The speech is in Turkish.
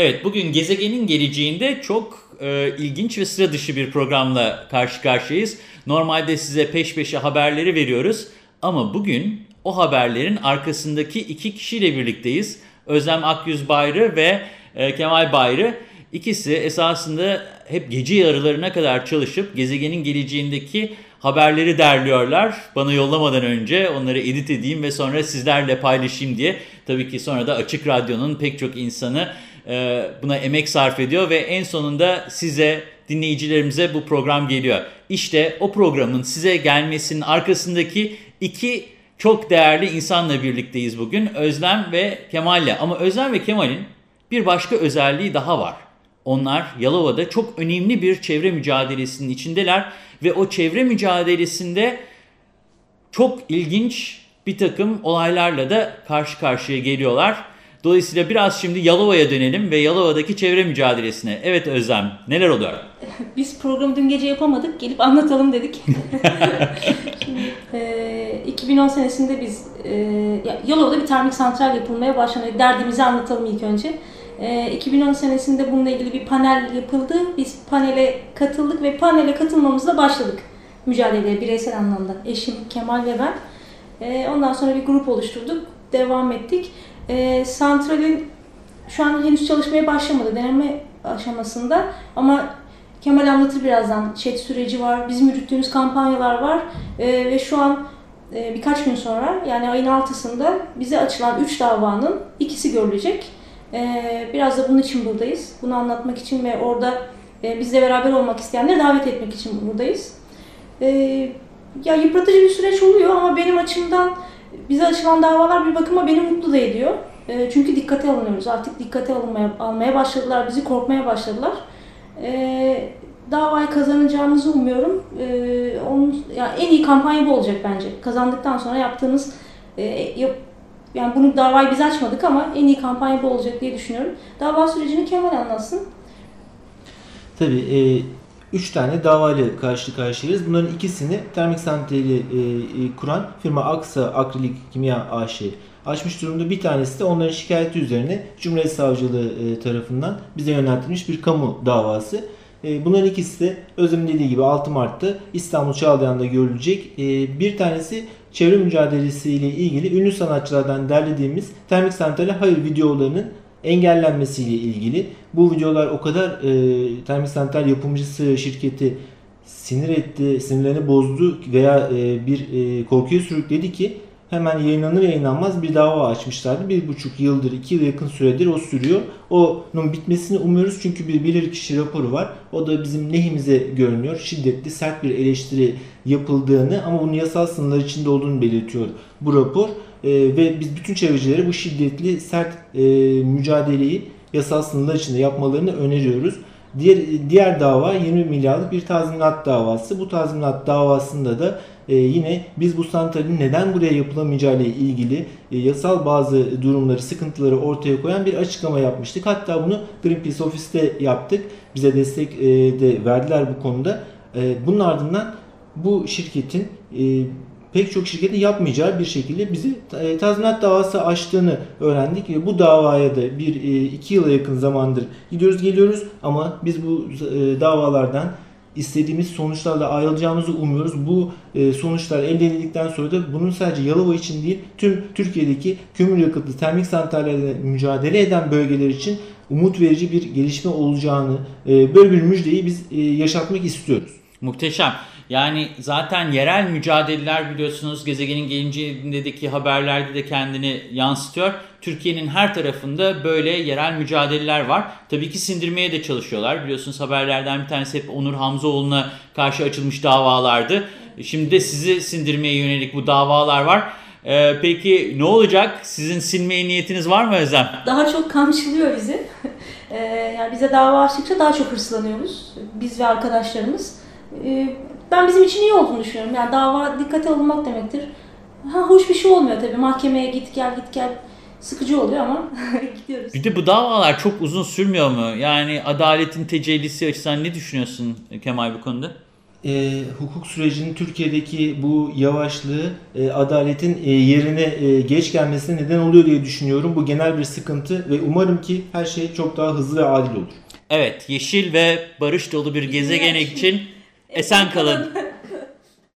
Evet bugün gezegenin geleceğinde çok e, ilginç ve sıra dışı bir programla karşı karşıyayız. Normalde size peş peşe haberleri veriyoruz ama bugün o haberlerin arkasındaki iki kişiyle birlikteyiz. Özlem Akyüz Bayrı ve e, Kemal Bayrı. İkisi esasında hep gece yarılarına kadar çalışıp gezegenin geleceğindeki haberleri derliyorlar. Bana yollamadan önce onları edit edeyim ve sonra sizlerle paylaşayım diye. Tabii ki sonra da Açık Radyo'nun pek çok insanı buna emek sarf ediyor ve en sonunda size, dinleyicilerimize bu program geliyor. İşte o programın size gelmesinin arkasındaki iki çok değerli insanla birlikteyiz bugün. Özlem ve Kemal'le. Ama Özlem ve Kemal'in bir başka özelliği daha var. Onlar Yalova'da çok önemli bir çevre mücadelesinin içindeler ve o çevre mücadelesinde çok ilginç bir takım olaylarla da karşı karşıya geliyorlar. Dolayısıyla biraz şimdi Yalova'ya dönelim ve Yalova'daki çevre mücadelesine. Evet Özlem, neler oluyor? Biz programı dün gece yapamadık, gelip anlatalım dedik. şimdi, e, 2010 senesinde biz e, Yalova'da bir termik santral yapılmaya başladı. Derdimizi anlatalım ilk önce. E, 2010 senesinde bununla ilgili bir panel yapıldı. Biz panele katıldık ve panele katılmamızla başladık mücadeleye bireysel anlamda. Eşim Kemal ve ben. E, ondan sonra bir grup oluşturduk, devam ettik. E, santralin şu an henüz çalışmaya başlamadı deneme aşamasında ama Kemal anlatır birazdan chat süreci var, bizim yürüttüğümüz kampanyalar var e, ve şu an e, birkaç gün sonra yani ayın altısında bize açılan 3 davanın ikisi görülecek. E, biraz da bunun için buradayız. Bunu anlatmak için ve orada e, bizle beraber olmak isteyenleri davet etmek için buradayız. E, ya yıpratıcı bir süreç oluyor ama benim açımdan bize açılan davalar bir bakıma beni mutlu da ediyor. E, çünkü dikkate alınıyoruz. Artık dikkate alınmaya, almaya başladılar, bizi korkmaya başladılar. E, davayı kazanacağımızı umuyorum. E, onun, yani en iyi kampanya bu olacak bence. Kazandıktan sonra yaptığımız, e, yap, yani bunu davayı biz açmadık ama en iyi kampanya bu olacak diye düşünüyorum. Dava sürecini Kemal anlatsın. Tabii. E, üç tane davayla karşı karşıyayız. Bunların ikisini termik santrali e, e, kuran firma Aksa Akrilik Kimya AŞ açmış durumda. Bir tanesi de onların şikayeti üzerine Cumhuriyet Savcılığı e, tarafından bize yöneltilmiş bir kamu davası. E, bunların ikisi de Özlem'in dediği gibi 6 Mart'ta İstanbul Çağlayan'da görülecek. E, bir tanesi çevre mücadelesiyle ilgili ünlü sanatçılardan derlediğimiz termik santrale hayır videolarının engellenmesiyle ilgili. Bu videolar o kadar e, termik santral yapımcısı şirketi sinir etti, sinirlerini bozdu veya e, bir e, korkuya sürükledi ki hemen yayınlanır yayınlanmaz bir dava açmışlardı. Bir buçuk yıldır, iki yıl yakın süredir o sürüyor. Onun bitmesini umuyoruz çünkü bir bilirkişi raporu var. O da bizim lehimize görünüyor. Şiddetli, sert bir eleştiri yapıldığını ama bunun yasal sınırlar içinde olduğunu belirtiyor bu rapor. E, ve biz bütün çevrecilere bu şiddetli, sert e, mücadeleyi yasal sınırlar içinde yapmalarını öneriyoruz. Diğer, diğer dava 20 milyarlık bir tazminat davası. Bu tazminat davasında da e, yine biz bu santralin neden buraya yapılamayacağı ile ilgili e, yasal bazı durumları, sıkıntıları ortaya koyan bir açıklama yapmıştık. Hatta bunu Greenpeace ofiste yaptık. Bize destek e, de verdiler bu konuda. E, bunun ardından bu şirketin e, pek çok şirketin yapmayacağı bir şekilde bizi e, tazminat davası açtığını öğrendik. ve Bu davaya da bir e, iki yıla yakın zamandır gidiyoruz geliyoruz ama biz bu e, davalardan istediğimiz sonuçlarla ayrılacağımızı umuyoruz. Bu sonuçlar elde edildikten sonra da bunun sadece Yalova için değil tüm Türkiye'deki kömür yakıtlı termik santrallerle mücadele eden bölgeler için umut verici bir gelişme olacağını böyle bir müjdeyi biz yaşatmak istiyoruz. Muhteşem. Yani zaten yerel mücadeleler biliyorsunuz gezegenin geleceğindeki haberlerde de kendini yansıtıyor. Türkiye'nin her tarafında böyle yerel mücadeleler var. Tabii ki sindirmeye de çalışıyorlar. Biliyorsunuz haberlerden bir tanesi hep Onur Hamzoğlu'na karşı açılmış davalardı. Şimdi de sizi sindirmeye yönelik bu davalar var. Ee, peki ne olacak? Sizin silmeye niyetiniz var mı Özlem? Daha çok kamçılıyor bizi. Ee, yani bize dava açtıkça daha çok hırslanıyoruz. Biz ve arkadaşlarımız. Ee, ben bizim için iyi olduğunu düşünüyorum. Yani dava dikkate alınmak demektir. Ha, hoş bir şey olmuyor tabii. Mahkemeye git gel git gel sıkıcı oluyor ama gidiyoruz. Bir de bu davalar çok uzun sürmüyor mu? Yani adaletin tecellisi açısından ne düşünüyorsun Kemal bu konuda? e, hukuk sürecinin Türkiye'deki bu yavaşlığı e, adaletin e, yerine e, geç gelmesine neden oluyor diye düşünüyorum. Bu genel bir sıkıntı ve umarım ki her şey çok daha hızlı ve adil olur. Evet, yeşil ve barış dolu bir gezegen için esen kalın.